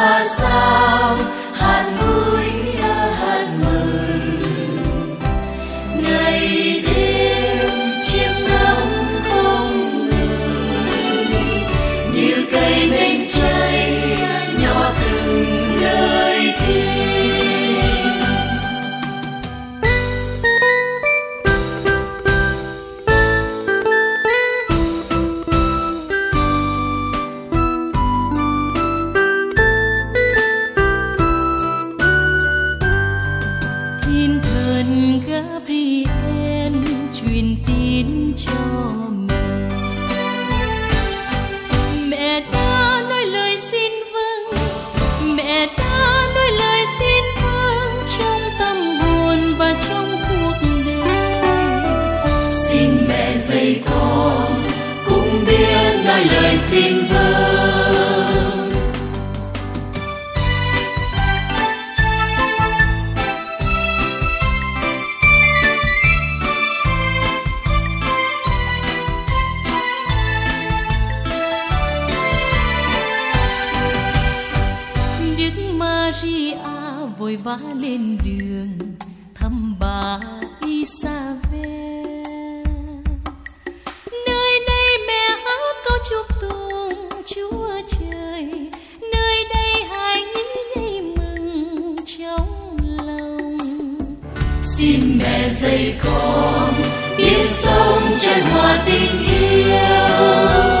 passar dây con, cũng biết nói lời xin vâng. Đức Maria vội vã lên đường thăm bà Isabel. Chúc tụng Chúa trời, nơi đây hài nhi nhảy mừng trong lòng. xin mẹ dạy con biết sông chân hòa tình yêu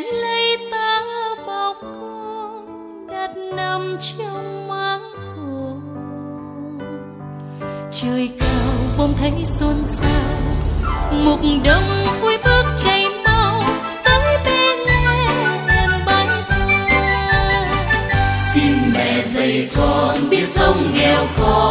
mẹ lấy ta bọc con đặt nằm trong máng thổ trời cao bông thấy xôn xao, mục đông vui bước chạy mau, tới bên em bài thơ. Xin mẹ dạy con biết sống nghèo khó.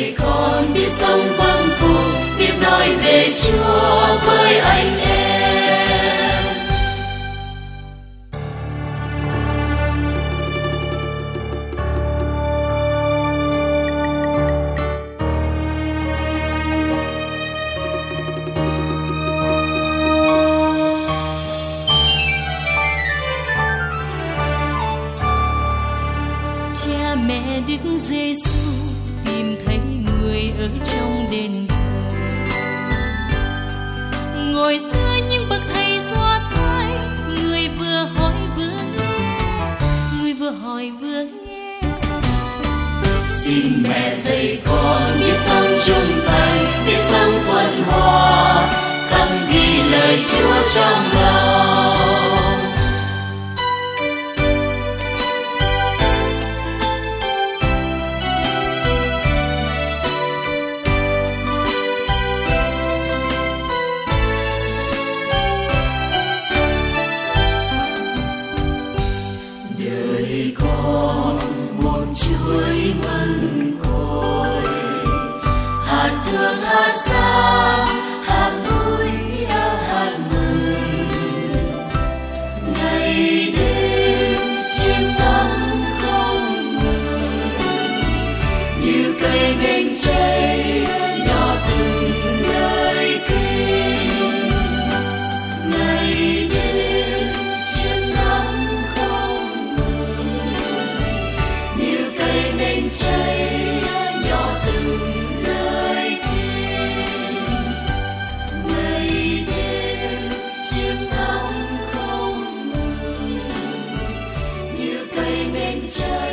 Mẹ con biết sống vâng phục biết nói về chúa với anh em. Cha mẹ Đức Giêsu tìm thấy người ở trong đền thờ. Ngồi xưa những bậc thầy do thái, người vừa hỏi vừa nghe, người vừa hỏi vừa nghe. Xin mẹ dạy con biết sống chung tay biết sống thuận hòa khắc ghi lời chúa trong một chuỗi mân côi. Hạt thương hạt sáng nature